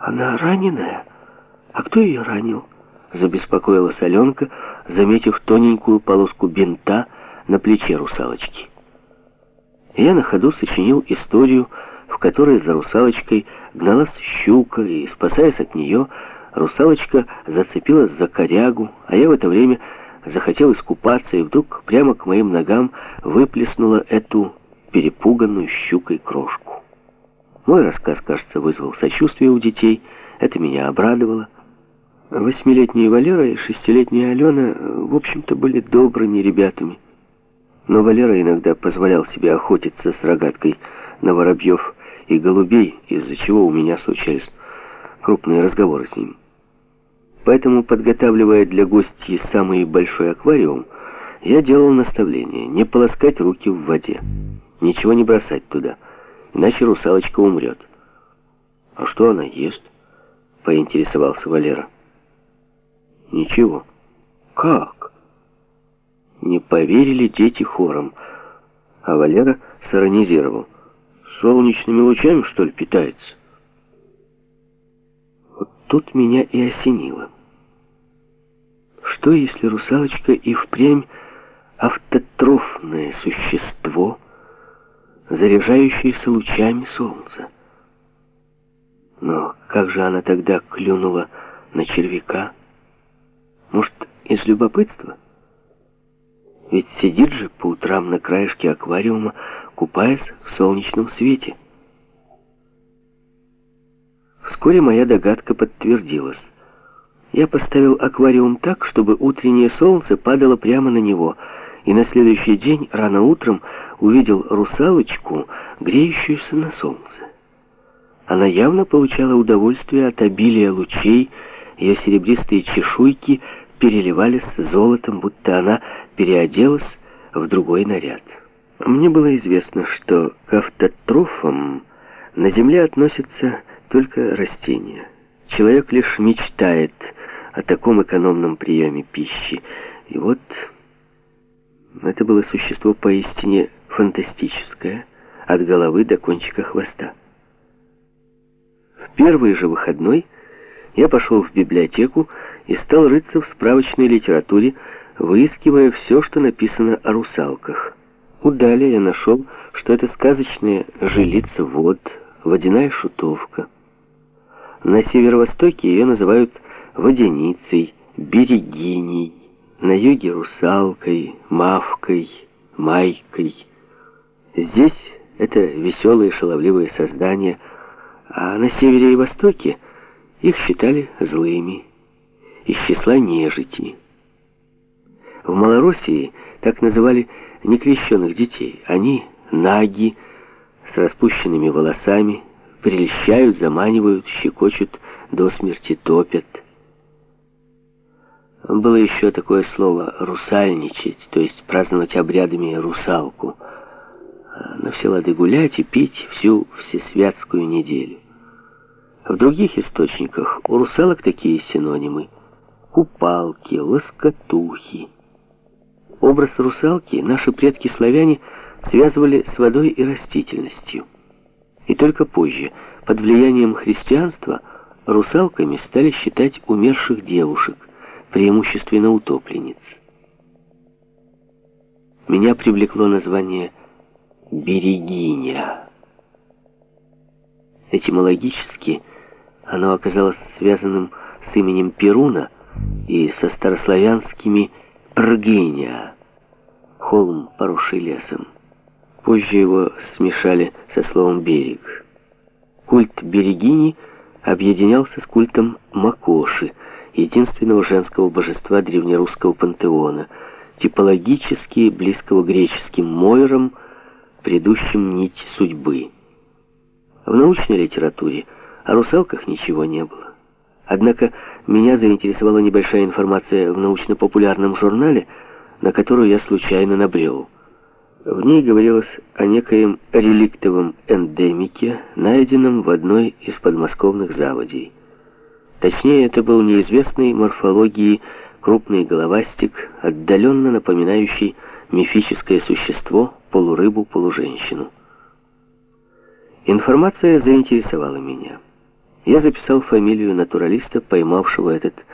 Она раненая? А кто ее ранил? Забеспокоилась Аленка, заметив тоненькую полоску бинта на плече русалочки. Я на ходу сочинил историю, в которой за русалочкой гналась щука, и, спасаясь от нее, русалочка зацепилась за корягу, а я в это время захотел искупаться, и вдруг прямо к моим ногам выплеснула эту перепуганную щукой крошку. Мой рассказ, кажется, вызвал сочувствие у детей, это меня обрадовало. Восьмилетний Валера и шестилетняя Алена, в общем-то, были добрыми ребятами. Но Валера иногда позволял себе охотиться с рогаткой на воробьев и голубей, из-за чего у меня случались крупные разговоры с ним. Поэтому, подготавливая для гостей самый большой аквариум, я делал наставление не полоскать руки в воде, ничего не бросать туда, иначе русалочка умрет. «А что она ест?» — поинтересовался Валера. «Ничего». «Как?» Не поверили дети хором, а Валера сиронизировал. «Солнечными лучами, что ли, питается?» Вот тут меня и осенило. Что, если русалочка и впрямь автотрофное существо, заряжающееся лучами солнца? Но как же она тогда клюнула на червяка? Может, из любопытства? Ведь сидит же по утрам на краешке аквариума, купаясь в солнечном свете. Вскоре моя догадка подтвердилась. Я поставил аквариум так, чтобы утреннее солнце падало прямо на него, и на следующий день рано утром увидел русалочку, греющуюся на солнце. Она явно получала удовольствие от обилия лучей, ее серебристые чешуйки переливались золотом, будто она переоделась в другой наряд. Мне было известно, что к автотрофам на Земле относятся только растения. Человек лишь мечтает о таком экономном приеме пищи. И вот это было существо поистине фантастическое, от головы до кончика хвоста. В первый же выходной я пошел в библиотеку и стал рыться в справочной литературе, выискивая все, что написано о русалках. Удали я нашел, что это сказочная жилица вод, водяная шутовка. На северо-востоке ее называют водяницей, берегиней, на юге русалкой, мавкой, майкой. Здесь это веселые шаловливые создания – а на севере и востоке их считали злыми, из числа нежити. В Малороссии так называли некрещенных детей. Они наги, с распущенными волосами, прельщают, заманивают, щекочут, до смерти топят. Было еще такое слово «русальничать», то есть праздновать обрядами русалку – на все лады гулять и пить всю всесвятскую неделю. В других источниках у русалок такие синонимы – купалки, лоскотухи. Образ русалки наши предки-славяне связывали с водой и растительностью. И только позже, под влиянием христианства, русалками стали считать умерших девушек, преимущественно утопленниц. Меня привлекло название Берегиня. Этимологически оно оказалось связанным с именем Перуна и со старославянскими «пргиня» — холм, поросший лесом. Позже его смешали со словом «берег». Культ Берегини объединялся с культом Макоши, единственного женского божества древнерусского пантеона, типологически близкого греческим Мойрам — предыдущим нить судьбы. В научной литературе о русалках ничего не было. Однако меня заинтересовала небольшая информация в научно-популярном журнале, на которую я случайно набрел. В ней говорилось о некоем реликтовом эндемике, найденном в одной из подмосковных заводей. Точнее, это был неизвестный морфологии крупный головастик, отдаленно напоминающий мифическое существо, полурыбу, полуженщину. Информация заинтересовала меня. Я записал фамилию натуралиста, поймавшего этот